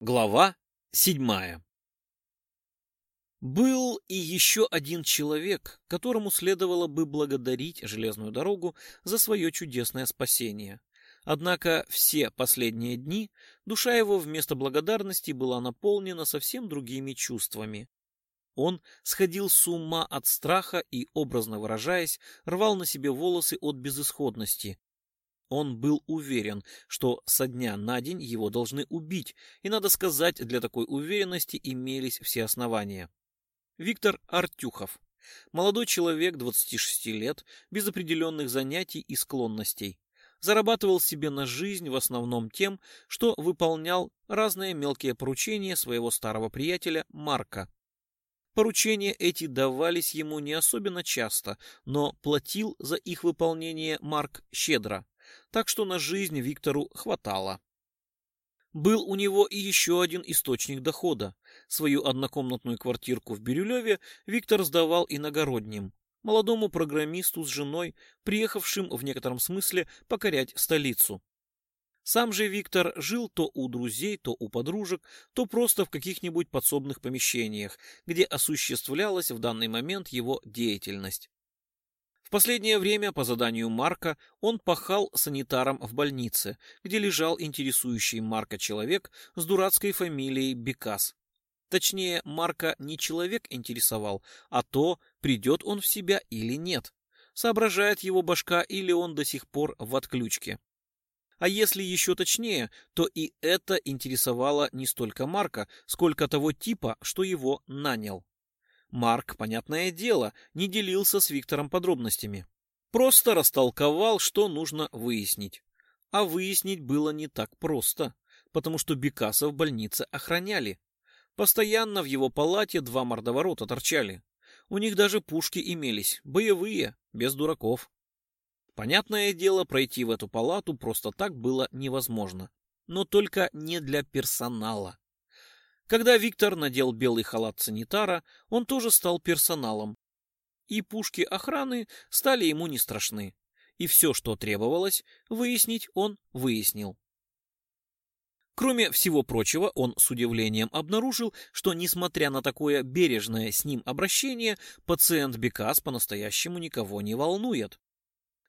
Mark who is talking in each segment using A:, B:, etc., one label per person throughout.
A: Глава седьмая Был и еще один человек, которому следовало бы благодарить железную дорогу за свое чудесное спасение. Однако все последние дни душа его вместо благодарности была наполнена совсем другими чувствами. Он сходил с ума от страха и, образно выражаясь, рвал на себе волосы от безысходности, он был уверен, что со дня на день его должны убить, и, надо сказать, для такой уверенности имелись все основания. Виктор Артюхов. Молодой человек, 26 лет, без определенных занятий и склонностей. Зарабатывал себе на жизнь в основном тем, что выполнял разные мелкие поручения своего старого приятеля Марка. Поручения эти давались ему не особенно часто, но платил за их выполнение Марк щедро так что на жизнь Виктору хватало. Был у него и еще один источник дохода. Свою однокомнатную квартирку в Бирюлеве Виктор сдавал иногородним, молодому программисту с женой, приехавшим в некотором смысле покорять столицу. Сам же Виктор жил то у друзей, то у подружек, то просто в каких-нибудь подсобных помещениях, где осуществлялась в данный момент его деятельность. В последнее время, по заданию Марка, он пахал санитаром в больнице, где лежал интересующий Марка человек с дурацкой фамилией Бекас. Точнее, Марка не человек интересовал, а то, придет он в себя или нет. Соображает его башка или он до сих пор в отключке. А если еще точнее, то и это интересовало не столько Марка, сколько того типа, что его нанял. Марк, понятное дело, не делился с Виктором подробностями. Просто растолковал, что нужно выяснить. А выяснить было не так просто, потому что Бекаса в больнице охраняли. Постоянно в его палате два мордоворота торчали. У них даже пушки имелись, боевые, без дураков. Понятное дело, пройти в эту палату просто так было невозможно. Но только не для персонала. Когда Виктор надел белый халат санитара, он тоже стал персоналом. И пушки охраны стали ему не страшны. И все, что требовалось, выяснить он выяснил. Кроме всего прочего, он с удивлением обнаружил, что, несмотря на такое бережное с ним обращение, пациент Бекас по-настоящему никого не волнует.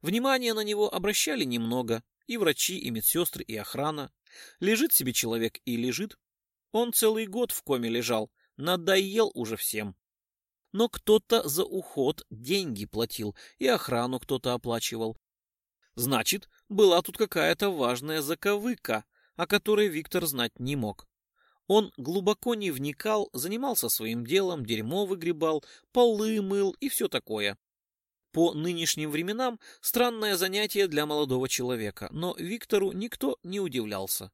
A: Внимание на него обращали немного, и врачи, и медсестры, и охрана. Лежит себе человек и лежит, он целый год в коме лежал, надоел уже всем. Но кто-то за уход деньги платил, и охрану кто-то оплачивал. Значит, была тут какая-то важная заковыка, о которой Виктор знать не мог. Он глубоко не вникал, занимался своим делом, дерьмо выгребал, полы мыл и все такое. По нынешним временам странное занятие для молодого человека, но Виктору никто не удивлялся.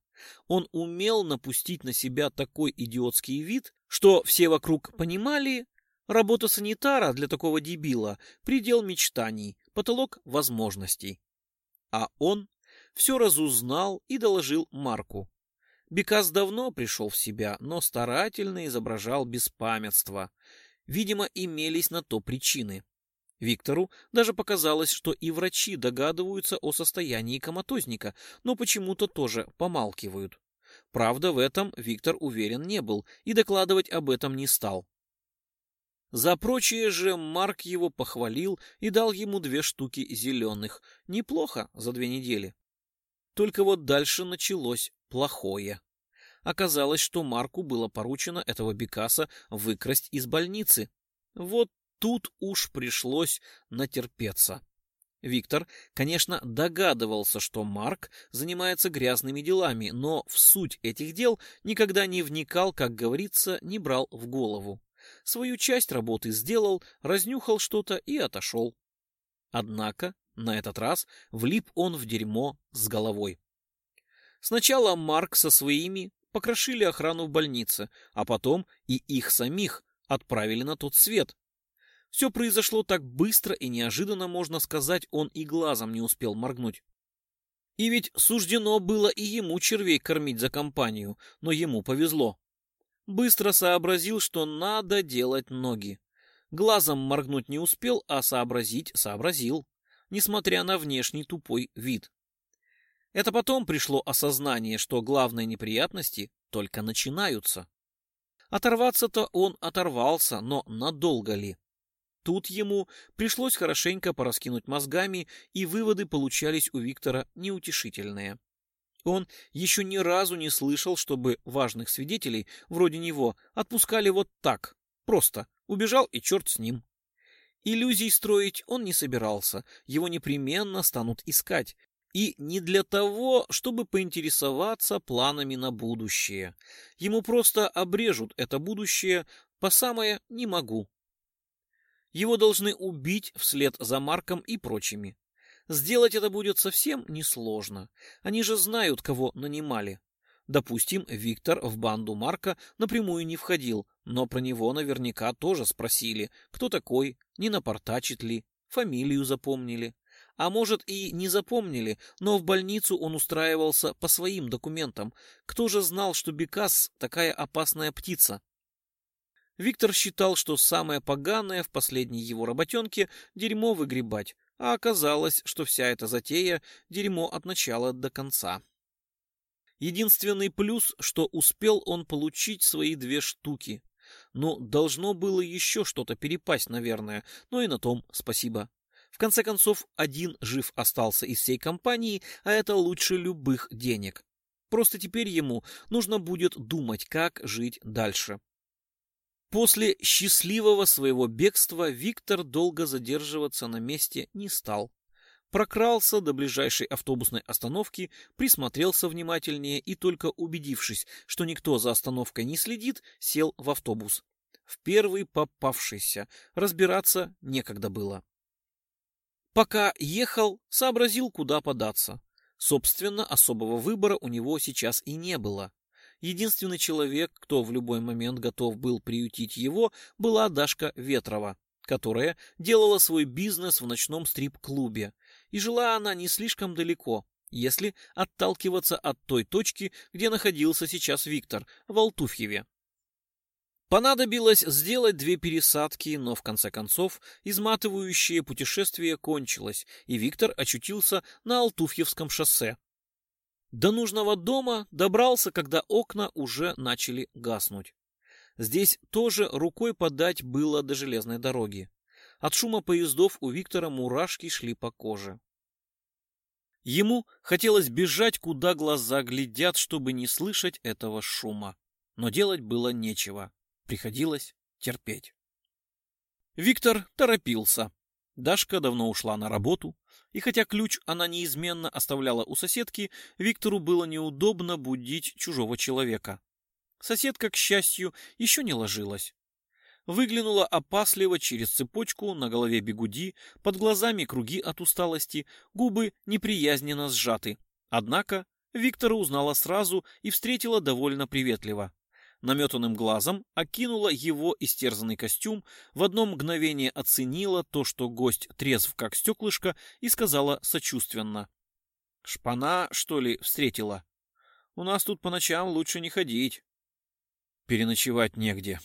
A: Он умел напустить на себя такой идиотский вид, что все вокруг понимали, работа санитара для такого дебила – предел мечтаний, потолок возможностей. А он все разузнал и доложил Марку. Бекас давно пришел в себя, но старательно изображал беспамятство. Видимо, имелись на то причины. Виктору даже показалось, что и врачи догадываются о состоянии коматозника, но почему-то тоже помалкивают. Правда, в этом Виктор уверен не был и докладывать об этом не стал. За прочее же Марк его похвалил и дал ему две штуки зеленых. Неплохо за две недели. Только вот дальше началось плохое. Оказалось, что Марку было поручено этого Бекаса выкрасть из больницы. Вот тут уж пришлось натерпеться. Виктор, конечно, догадывался, что Марк занимается грязными делами, но в суть этих дел никогда не вникал, как говорится, не брал в голову. Свою часть работы сделал, разнюхал что-то и отошел. Однако на этот раз влип он в дерьмо с головой. Сначала Марк со своими покрошили охрану в больнице, а потом и их самих отправили на тот свет, все произошло так быстро и неожиданно, можно сказать, он и глазом не успел моргнуть. И ведь суждено было и ему червей кормить за компанию, но ему повезло. Быстро сообразил, что надо делать ноги. Глазом моргнуть не успел, а сообразить сообразил, несмотря на внешний тупой вид. Это потом пришло осознание, что главные неприятности только начинаются. Оторваться-то он оторвался, но надолго ли? Тут ему пришлось хорошенько пораскинуть мозгами, и выводы получались у Виктора неутешительные. Он еще ни разу не слышал, чтобы важных свидетелей, вроде него, отпускали вот так, просто, убежал и черт с ним. Иллюзий строить он не собирался, его непременно станут искать. И не для того, чтобы поинтересоваться планами на будущее. Ему просто обрежут это будущее по самое «не могу», его должны убить вслед за Марком и прочими. Сделать это будет совсем несложно. Они же знают, кого нанимали. Допустим, Виктор в банду Марка напрямую не входил, но про него наверняка тоже спросили, кто такой, не напортачит ли, фамилию запомнили. А может и не запомнили, но в больницу он устраивался по своим документам. Кто же знал, что Бекас такая опасная птица? Виктор считал, что самое поганое в последней его работенке — дерьмо выгребать, а оказалось, что вся эта затея — дерьмо от начала до конца. Единственный плюс, что успел он получить свои две штуки. Ну, должно было еще что-то перепасть, наверное, но и на том спасибо. В конце концов, один жив остался из всей компании, а это лучше любых денег. Просто теперь ему нужно будет думать, как жить дальше. После счастливого своего бегства Виктор долго задерживаться на месте не стал. Прокрался до ближайшей автобусной остановки, присмотрелся внимательнее и только убедившись, что никто за остановкой не следит, сел в автобус. В первый попавшийся. Разбираться некогда было. Пока ехал, сообразил, куда податься. Собственно, особого выбора у него сейчас и не было. Единственный человек, кто в любой момент готов был приютить его, была Дашка Ветрова, которая делала свой бизнес в ночном стрип-клубе. И жила она не слишком далеко, если отталкиваться от той точки, где находился сейчас Виктор, в Алтуфьеве. Понадобилось сделать две пересадки, но в конце концов изматывающее путешествие кончилось, и Виктор очутился на Алтуфьевском шоссе, до нужного дома добрался, когда окна уже начали гаснуть. Здесь тоже рукой подать было до железной дороги. От шума поездов у Виктора мурашки шли по коже. Ему хотелось бежать, куда глаза глядят, чтобы не слышать этого шума. Но делать было нечего. Приходилось терпеть. Виктор торопился. Дашка давно ушла на работу, и хотя ключ она неизменно оставляла у соседки, Виктору было неудобно будить чужого человека. Соседка, к счастью, еще не ложилась. Выглянула опасливо через цепочку, на голове бегуди, под глазами круги от усталости, губы неприязненно сжаты. Однако Виктора узнала сразу и встретила довольно приветливо наметанным глазом окинула его истерзанный костюм, в одно мгновение оценила то, что гость трезв как стеклышко, и сказала сочувственно. «Шпана, что ли, встретила? У нас тут по ночам лучше не ходить». «Переночевать негде.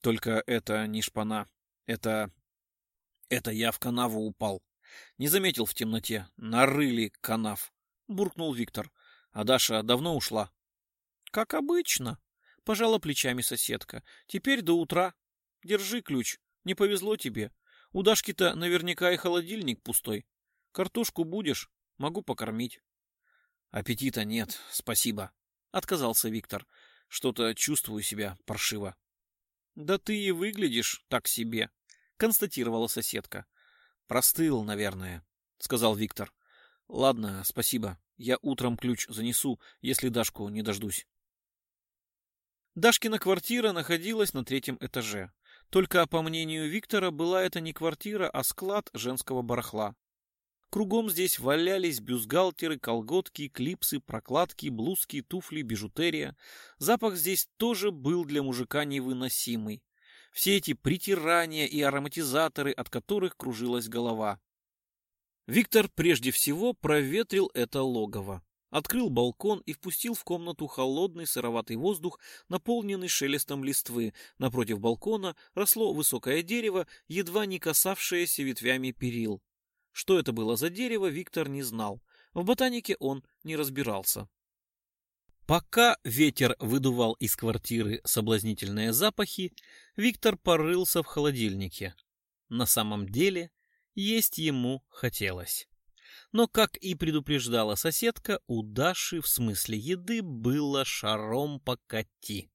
A: Только это не шпана. Это... это я в канаву упал. Не заметил в темноте. Нарыли канав», — буркнул Виктор. «А Даша давно ушла?» «Как обычно», — пожала плечами соседка. «Теперь до утра. Держи ключ. Не повезло тебе. У Дашки-то наверняка и холодильник пустой. Картошку будешь, могу покормить». «Аппетита нет, спасибо», — отказался Виктор. «Что-то чувствую себя паршиво». «Да ты и выглядишь так себе», — констатировала соседка. «Простыл, наверное», — сказал Виктор. «Ладно, спасибо. Я утром ключ занесу, если Дашку не дождусь». Дашкина квартира находилась на третьем этаже. Только, по мнению Виктора, была это не квартира, а склад женского барахла. Кругом здесь валялись бюстгальтеры, колготки, клипсы, прокладки, блузки, туфли, бижутерия. Запах здесь тоже был для мужика невыносимый. Все эти притирания и ароматизаторы, от которых кружилась голова. Виктор прежде всего проветрил это логово открыл балкон и впустил в комнату холодный сыроватый воздух, наполненный шелестом листвы. Напротив балкона росло высокое дерево, едва не касавшееся ветвями перил. Что это было за дерево, Виктор не знал. В ботанике он не разбирался. Пока ветер выдувал из квартиры соблазнительные запахи, Виктор порылся в холодильнике. На самом деле есть ему хотелось. Но, как и предупреждала соседка, у Даши в смысле еды было шаром по коти.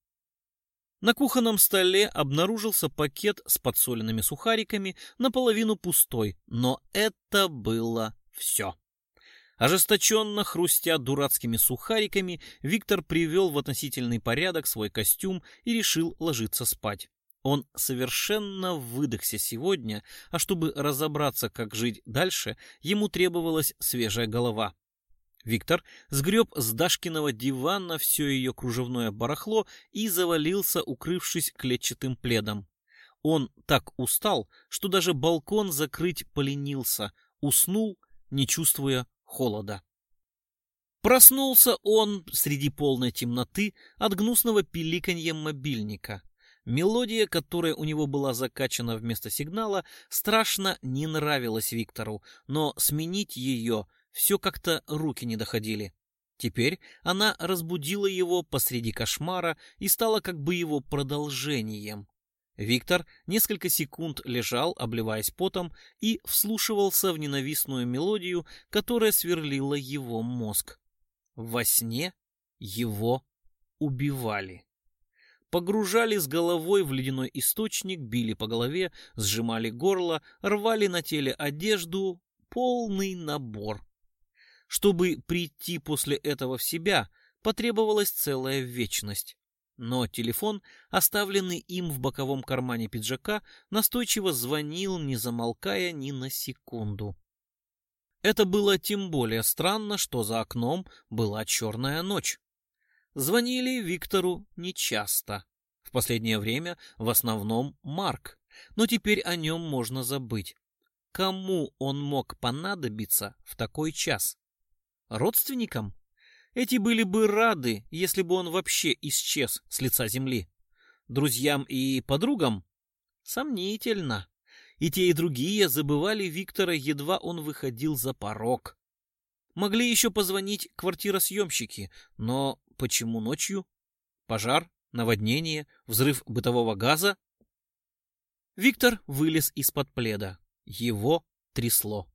A: На кухонном столе обнаружился пакет с подсоленными сухариками, наполовину пустой, но это было все. Ожесточенно хрустя дурацкими сухариками, Виктор привел в относительный порядок свой костюм и решил ложиться спать. Он совершенно выдохся сегодня, а чтобы разобраться, как жить дальше, ему требовалась свежая голова. Виктор сгреб с Дашкиного дивана все ее кружевное барахло и завалился, укрывшись клетчатым пледом. Он так устал, что даже балкон закрыть поленился, уснул, не чувствуя холода. Проснулся он среди полной темноты от гнусного пиликанья мобильника. Мелодия, которая у него была закачана вместо сигнала, страшно не нравилась Виктору, но сменить ее все как-то руки не доходили. Теперь она разбудила его посреди кошмара и стала как бы его продолжением. Виктор несколько секунд лежал, обливаясь потом, и вслушивался в ненавистную мелодию, которая сверлила его мозг. Во сне его убивали. Погружали с головой в ледяной источник, били по голове, сжимали горло, рвали на теле одежду. Полный набор. Чтобы прийти после этого в себя, потребовалась целая вечность. Но телефон, оставленный им в боковом кармане пиджака, настойчиво звонил, не замолкая ни на секунду. Это было тем более странно, что за окном была черная ночь. Звонили Виктору нечасто. В последнее время в основном Марк, но теперь о нем можно забыть. Кому он мог понадобиться в такой час? Родственникам? Эти были бы рады, если бы он вообще исчез с лица земли. Друзьям и подругам? Сомнительно. И те, и другие забывали Виктора, едва он выходил за порог. Могли еще позвонить квартиросъемщики, но Почему ночью? Пожар, наводнение, взрыв бытового газа? Виктор вылез из-под пледа. Его трясло.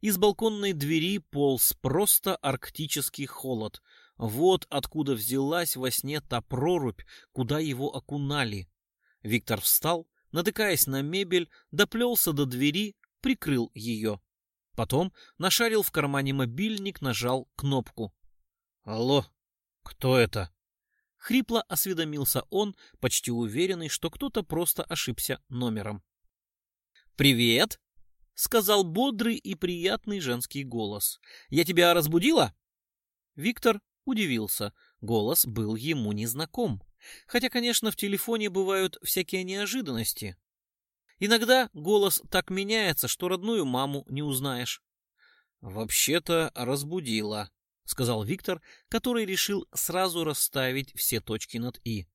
A: Из балконной двери полз просто арктический холод. Вот откуда взялась во сне та прорубь, куда его окунали. Виктор встал, натыкаясь на мебель, доплелся до двери, прикрыл ее. Потом нашарил в кармане мобильник, нажал кнопку. «Алло!» «Кто это?» Хрипло осведомился он, почти уверенный, что кто-то просто ошибся номером. «Привет!» — сказал бодрый и приятный женский голос. «Я тебя разбудила?» Виктор удивился. Голос был ему незнаком. Хотя, конечно, в телефоне бывают всякие неожиданности. Иногда голос так меняется, что родную маму не узнаешь. «Вообще-то разбудила», — сказал Виктор, который решил сразу расставить все точки над «и».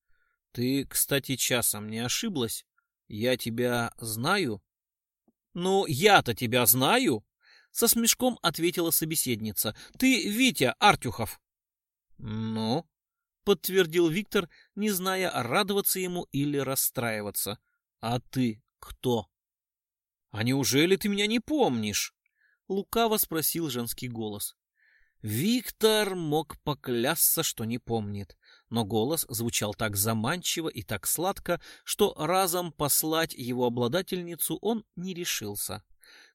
A: «Ты, кстати, часом не ошиблась? Я тебя знаю?» «Ну, я-то тебя знаю!» — со смешком ответила собеседница. «Ты Витя Артюхов!» «Ну?» — подтвердил Виктор, не зная, радоваться ему или расстраиваться. «А ты кто?» «А неужели ты меня не помнишь?» — лукаво спросил женский голос. Виктор мог поклясться, что не помнит, но голос звучал так заманчиво и так сладко, что разом послать его обладательницу он не решился.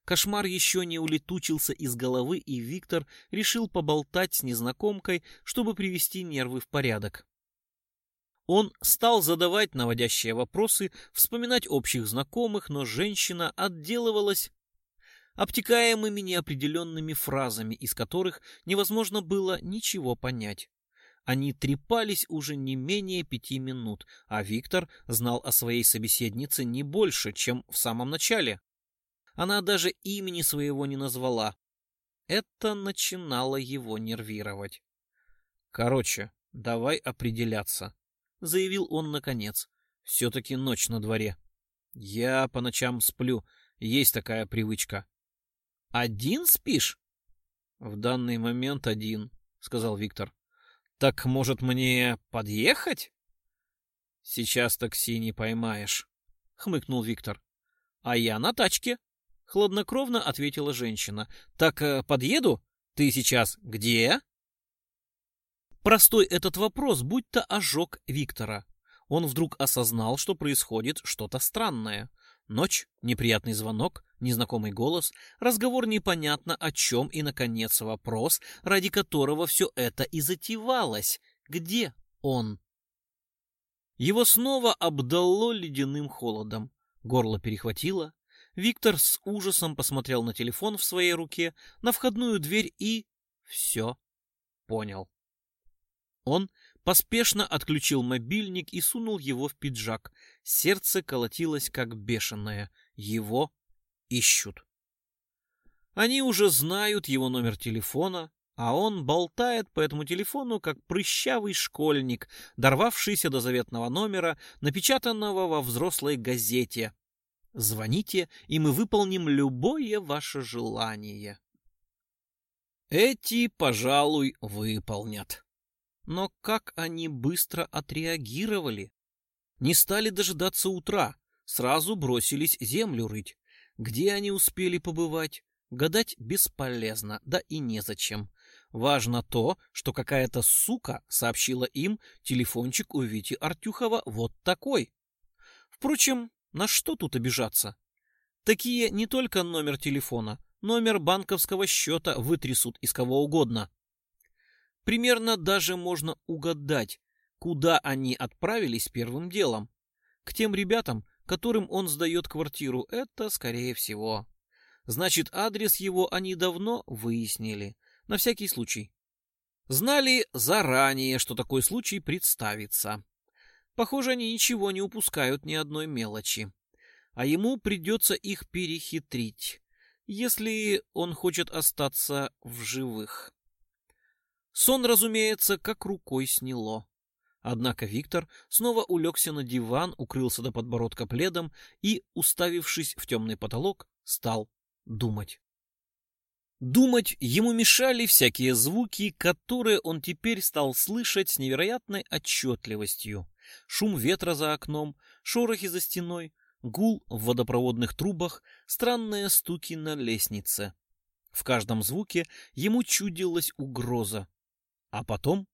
A: Кошмар еще не улетучился из головы, и Виктор решил поболтать с незнакомкой, чтобы привести нервы в порядок. Он стал задавать наводящие вопросы, вспоминать общих знакомых, но женщина отделывалась обтекаемыми неопределенными фразами, из которых невозможно было ничего понять. Они трепались уже не менее пяти минут, а Виктор знал о своей собеседнице не больше, чем в самом начале. Она даже имени своего не назвала. Это начинало его нервировать. «Короче, давай определяться», — заявил он наконец. «Все-таки ночь на дворе. Я по ночам сплю, есть такая привычка. «Один спишь?» «В данный момент один», — сказал Виктор. «Так, может, мне подъехать?» «Сейчас такси не поймаешь», — хмыкнул Виктор. «А я на тачке», — хладнокровно ответила женщина. «Так э, подъеду? Ты сейчас где?» Простой этот вопрос, будто ожог Виктора. Он вдруг осознал, что происходит что-то странное. Ночь, неприятный звонок, незнакомый голос, разговор непонятно о чем и, наконец, вопрос, ради которого все это и затевалось. Где он? Его снова обдало ледяным холодом. Горло перехватило. Виктор с ужасом посмотрел на телефон в своей руке, на входную дверь и... все понял. Он Поспешно отключил мобильник и сунул его в пиджак. Сердце колотилось как бешеное. Его ищут. Они уже знают его номер телефона, а он болтает по этому телефону, как прыщавый школьник, дорвавшийся до заветного номера, напечатанного во взрослой газете. Звоните, и мы выполним любое ваше желание. Эти, пожалуй, выполнят. Но как они быстро отреагировали! Не стали дожидаться утра, сразу бросились землю рыть. Где они успели побывать? Гадать бесполезно, да и незачем. Важно то, что какая-то сука сообщила им, телефончик у Вити Артюхова вот такой. Впрочем, на что тут обижаться? Такие не только номер телефона, номер банковского счета вытрясут из кого угодно. Примерно даже можно угадать, куда они отправились первым делом. К тем ребятам, которым он сдает квартиру, это, скорее всего. Значит, адрес его они давно выяснили, на всякий случай. Знали заранее, что такой случай представится. Похоже, они ничего не упускают ни одной мелочи. А ему придется их перехитрить, если он хочет остаться в живых. Сон, разумеется, как рукой сняло. Однако Виктор снова улегся на диван, укрылся до подбородка пледом и, уставившись в темный потолок, стал думать. Думать ему мешали всякие звуки, которые он теперь стал слышать с невероятной отчетливостью. Шум ветра за окном, шорохи за стеной, гул в водопроводных трубах, странные стуки на лестнице. В каждом звуке ему чудилась угроза, а потом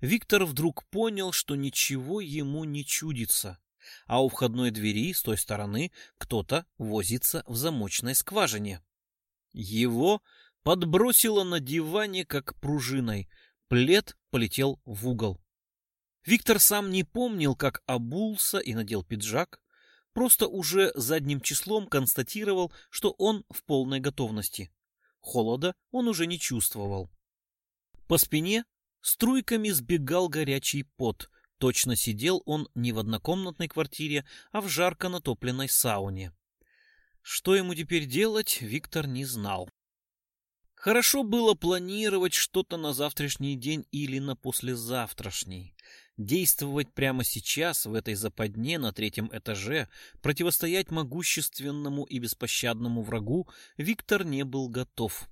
A: Виктор вдруг понял, что ничего ему не чудится, а у входной двери с той стороны кто-то возится в замочной скважине. Его подбросило на диване, как пружиной. Плед полетел в угол. Виктор сам не помнил, как обулся и надел пиджак, просто уже задним числом констатировал, что он в полной готовности. Холода он уже не чувствовал. По спине Струйками сбегал горячий пот. Точно сидел он не в однокомнатной квартире, а в жарко натопленной сауне. Что ему теперь делать, Виктор не знал. Хорошо было планировать что-то на завтрашний день или на послезавтрашний. Действовать прямо сейчас, в этой западне на третьем этаже, противостоять могущественному и беспощадному врагу Виктор не был готов.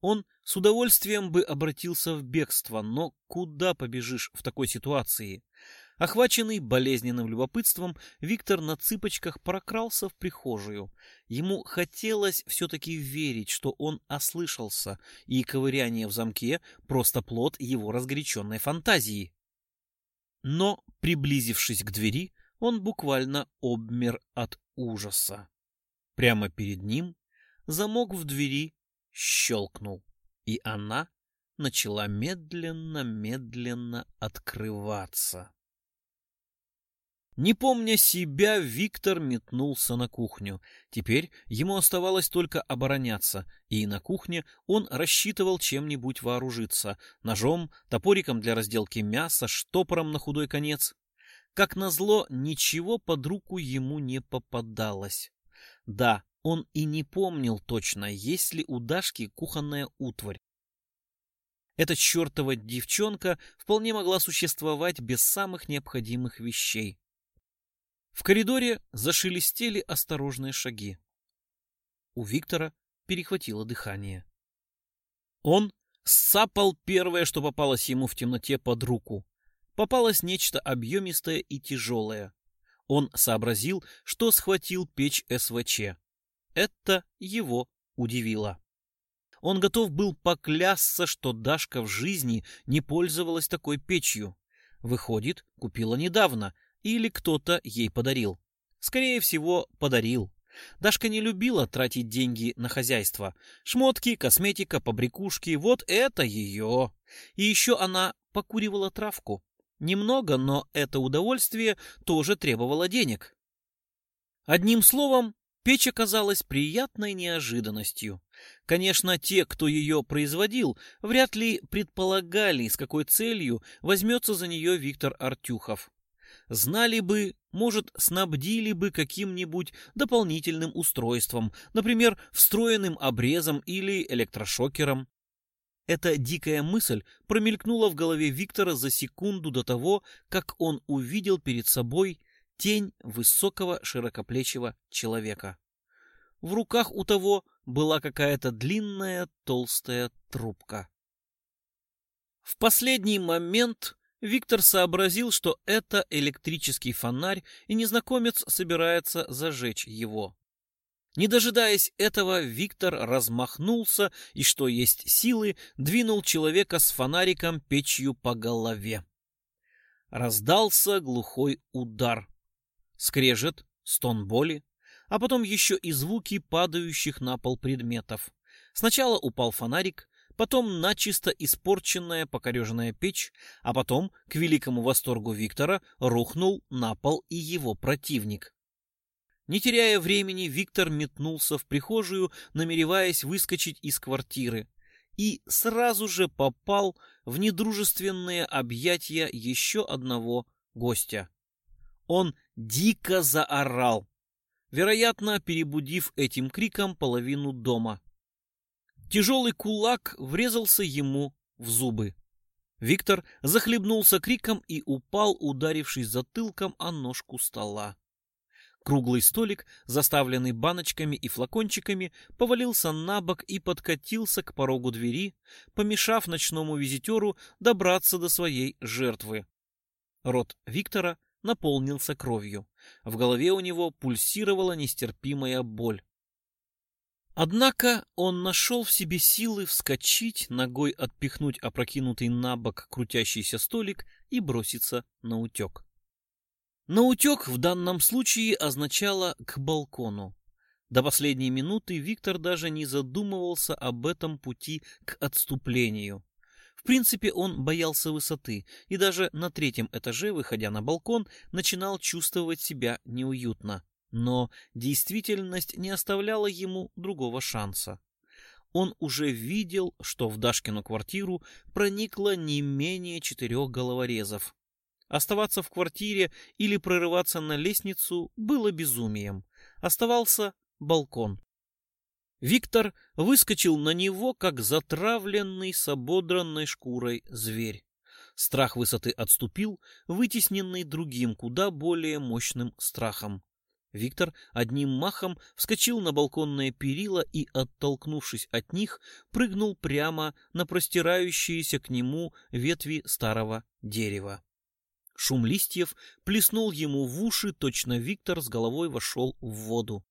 A: Он с удовольствием бы обратился в бегство, но куда побежишь в такой ситуации? Охваченный болезненным любопытством, Виктор на цыпочках прокрался в прихожую. Ему хотелось все-таки верить, что он ослышался, и ковыряние в замке — просто плод его разгоряченной фантазии. Но, приблизившись к двери, он буквально обмер от ужаса. Прямо перед ним замок в двери щелкнул, и она начала медленно-медленно открываться. Не помня себя, Виктор метнулся на кухню. Теперь ему оставалось только обороняться, и на кухне он рассчитывал чем-нибудь вооружиться — ножом, топориком для разделки мяса, штопором на худой конец. Как назло, ничего под руку ему не попадалось. Да, он и не помнил точно, есть ли у Дашки кухонная утварь. Эта чертова девчонка вполне могла существовать без самых необходимых вещей. В коридоре зашелестели осторожные шаги. У Виктора перехватило дыхание. Он сапал первое, что попалось ему в темноте под руку. Попалось нечто объемистое и тяжелое. Он сообразил, что схватил печь СВЧ. Это его удивило. Он готов был поклясться, что Дашка в жизни не пользовалась такой печью. Выходит, купила недавно, или кто-то ей подарил. Скорее всего, подарил. Дашка не любила тратить деньги на хозяйство. Шмотки, косметика, побрякушки — вот это ее. И еще она покуривала травку. Немного, но это удовольствие тоже требовало денег. Одним словом, Печь оказалась приятной неожиданностью. Конечно, те, кто ее производил, вряд ли предполагали, с какой целью возьмется за нее Виктор Артюхов. Знали бы, может, снабдили бы каким-нибудь дополнительным устройством, например, встроенным обрезом или электрошокером. Эта дикая мысль промелькнула в голове Виктора за секунду до того, как он увидел перед собой тень высокого широкоплечего человека. В руках у того была какая-то длинная толстая трубка. В последний момент Виктор сообразил, что это электрический фонарь, и незнакомец собирается зажечь его. Не дожидаясь этого, Виктор размахнулся и, что есть силы, двинул человека с фонариком печью по голове. Раздался глухой удар. Скрежет, стон боли, а потом еще и звуки падающих на пол предметов. Сначала упал фонарик, потом начисто испорченная покореженная печь, а потом, к великому восторгу Виктора, рухнул на пол и его противник. Не теряя времени, Виктор метнулся в прихожую, намереваясь выскочить из квартиры, и сразу же попал в недружественные объятия еще одного гостя он дико заорал, вероятно, перебудив этим криком половину дома. Тяжелый кулак врезался ему в зубы. Виктор захлебнулся криком и упал, ударившись затылком о ножку стола. Круглый столик, заставленный баночками и флакончиками, повалился на бок и подкатился к порогу двери, помешав ночному визитеру добраться до своей жертвы. Рот Виктора наполнился кровью. В голове у него пульсировала нестерпимая боль. Однако он нашел в себе силы вскочить, ногой отпихнуть опрокинутый на бок крутящийся столик и броситься на утек. На утек в данном случае означало «к балкону». До последней минуты Виктор даже не задумывался об этом пути к отступлению принципе, он боялся высоты и даже на третьем этаже, выходя на балкон, начинал чувствовать себя неуютно. Но действительность не оставляла ему другого шанса. Он уже видел, что в Дашкину квартиру проникло не менее четырех головорезов. Оставаться в квартире или прорываться на лестницу было безумием. Оставался балкон. Виктор выскочил на него, как затравленный с ободранной шкурой зверь. Страх высоты отступил, вытесненный другим, куда более мощным страхом. Виктор одним махом вскочил на балконное перила и, оттолкнувшись от них, прыгнул прямо на простирающиеся к нему ветви старого дерева. Шум листьев плеснул ему в уши, точно Виктор с головой вошел в воду.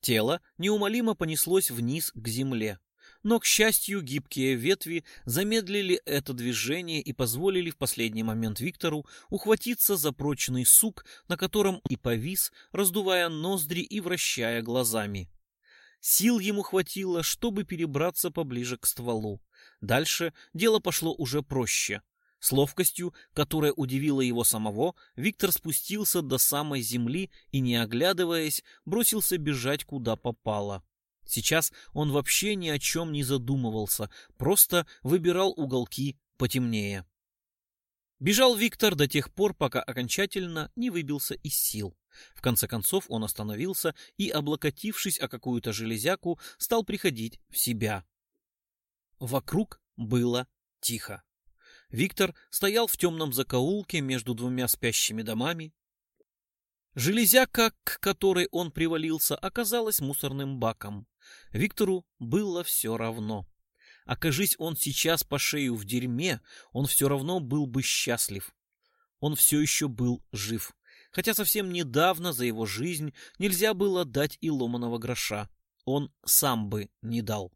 A: Тело неумолимо понеслось вниз к земле. Но, к счастью, гибкие ветви замедлили это движение и позволили в последний момент Виктору ухватиться за прочный сук, на котором и повис, раздувая ноздри и вращая глазами. Сил ему хватило, чтобы перебраться поближе к стволу. Дальше дело пошло уже проще. С ловкостью, которая удивила его самого, Виктор спустился до самой земли и, не оглядываясь, бросился бежать куда попало. Сейчас он вообще ни о чем не задумывался, просто выбирал уголки потемнее. Бежал Виктор до тех пор, пока окончательно не выбился из сил. В конце концов он остановился и, облокотившись о какую-то железяку, стал приходить в себя. Вокруг было тихо. Виктор стоял в темном закоулке между двумя спящими домами. Железяка, к которой он привалился, оказалась мусорным баком. Виктору было все равно. Окажись он сейчас по шею в дерьме, он все равно был бы счастлив. Он все еще был жив. Хотя совсем недавно за его жизнь нельзя было дать и ломаного гроша. Он сам бы не дал.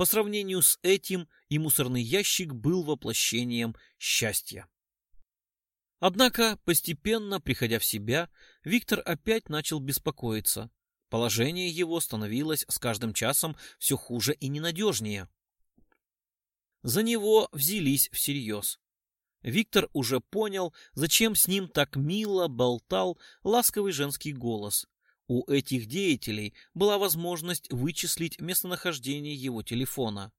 A: По сравнению с этим и мусорный ящик был воплощением счастья. Однако, постепенно, приходя в себя, Виктор опять начал беспокоиться. Положение его становилось с каждым часом все хуже и ненадежнее. За него взялись всерьез. Виктор уже понял, зачем с ним так мило болтал ласковый женский голос, у этих деятелей была возможность вычислить местонахождение его телефона.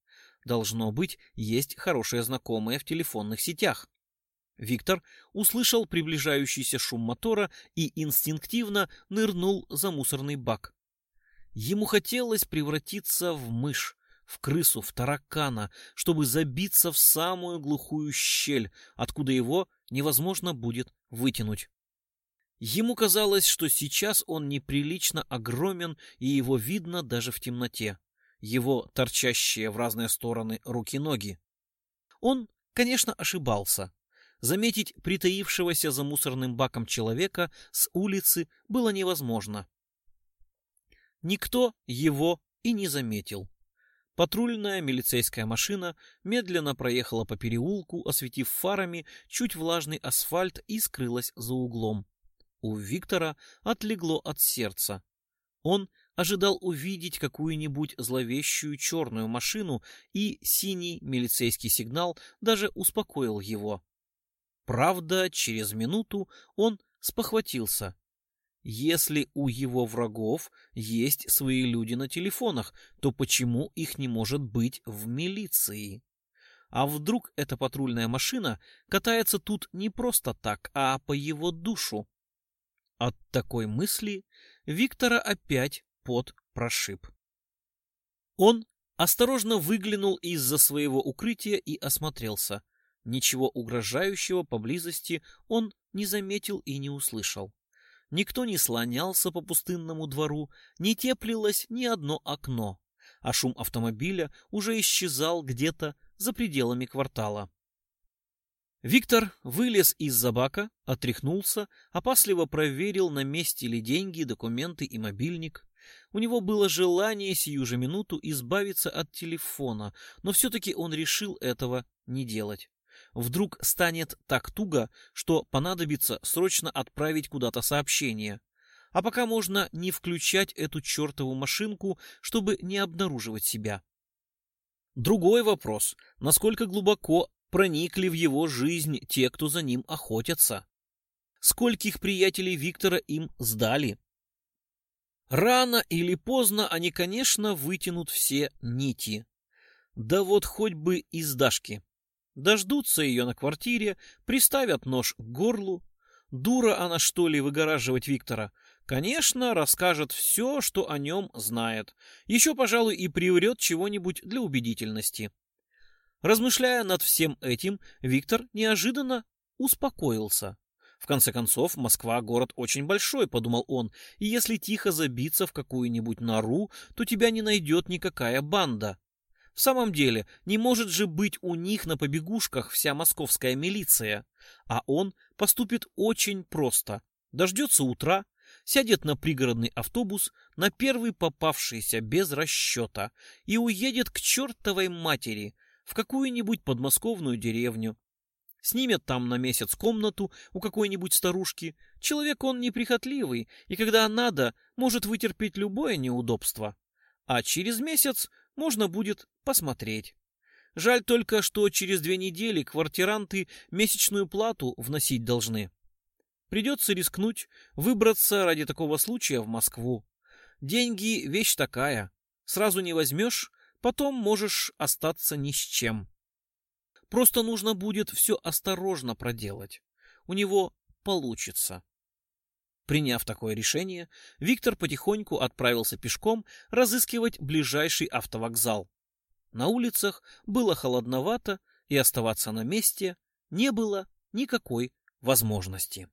A: Должно быть, есть хорошие знакомые в телефонных сетях. Виктор услышал приближающийся шум мотора и инстинктивно нырнул за мусорный бак. Ему хотелось превратиться в мышь, в крысу, в таракана, чтобы забиться в самую глухую щель, откуда его невозможно будет вытянуть. Ему казалось, что сейчас он неприлично огромен, и его видно даже в темноте. Его торчащие в разные стороны руки-ноги. Он, конечно, ошибался. Заметить притаившегося за мусорным баком человека с улицы было невозможно. Никто его и не заметил. Патрульная милицейская машина медленно проехала по переулку, осветив фарами чуть влажный асфальт и скрылась за углом у Виктора отлегло от сердца. Он ожидал увидеть какую-нибудь зловещую черную машину, и синий милицейский сигнал даже успокоил его. Правда, через минуту он спохватился. Если у его врагов есть свои люди на телефонах, то почему их не может быть в милиции? А вдруг эта патрульная машина катается тут не просто так, а по его душу? От такой мысли Виктора опять пот прошиб. Он осторожно выглянул из-за своего укрытия и осмотрелся. Ничего угрожающего поблизости он не заметил и не услышал. Никто не слонялся по пустынному двору, не теплилось ни одно окно, а шум автомобиля уже исчезал где-то за пределами квартала. Виктор вылез из-за бака, отряхнулся, опасливо проверил, на месте ли деньги, документы и мобильник. У него было желание сию же минуту избавиться от телефона, но все-таки он решил этого не делать. Вдруг станет так туго, что понадобится срочно отправить куда-то сообщение. А пока можно не включать эту чертову машинку, чтобы не обнаруживать себя. Другой вопрос, насколько глубоко проникли в его жизнь те, кто за ним охотятся. Скольких приятелей Виктора им сдали. Рано или поздно они, конечно, вытянут все нити. Да вот хоть бы из Дашки. Дождутся ее на квартире, приставят нож к горлу. Дура она, что ли, выгораживать Виктора. Конечно, расскажет все, что о нем знает. Еще, пожалуй, и приврет чего-нибудь для убедительности. Размышляя над всем этим, Виктор неожиданно успокоился. В конце концов, Москва — город очень большой, — подумал он, — и если тихо забиться в какую-нибудь нору, то тебя не найдет никакая банда. В самом деле, не может же быть у них на побегушках вся московская милиция. А он поступит очень просто. Дождется утра, сядет на пригородный автобус, на первый попавшийся без расчета, и уедет к чертовой матери — в какую-нибудь подмосковную деревню. Снимет там на месяц комнату у какой-нибудь старушки. Человек он неприхотливый, и когда надо, может вытерпеть любое неудобство. А через месяц можно будет посмотреть. Жаль только, что через две недели квартиранты месячную плату вносить должны. Придется рискнуть, выбраться ради такого случая в Москву. Деньги — вещь такая. Сразу не возьмешь, Потом можешь остаться ни с чем. Просто нужно будет все осторожно проделать. У него получится. Приняв такое решение, Виктор потихоньку отправился пешком разыскивать ближайший автовокзал. На улицах было холодновато, и оставаться на месте не было никакой возможности.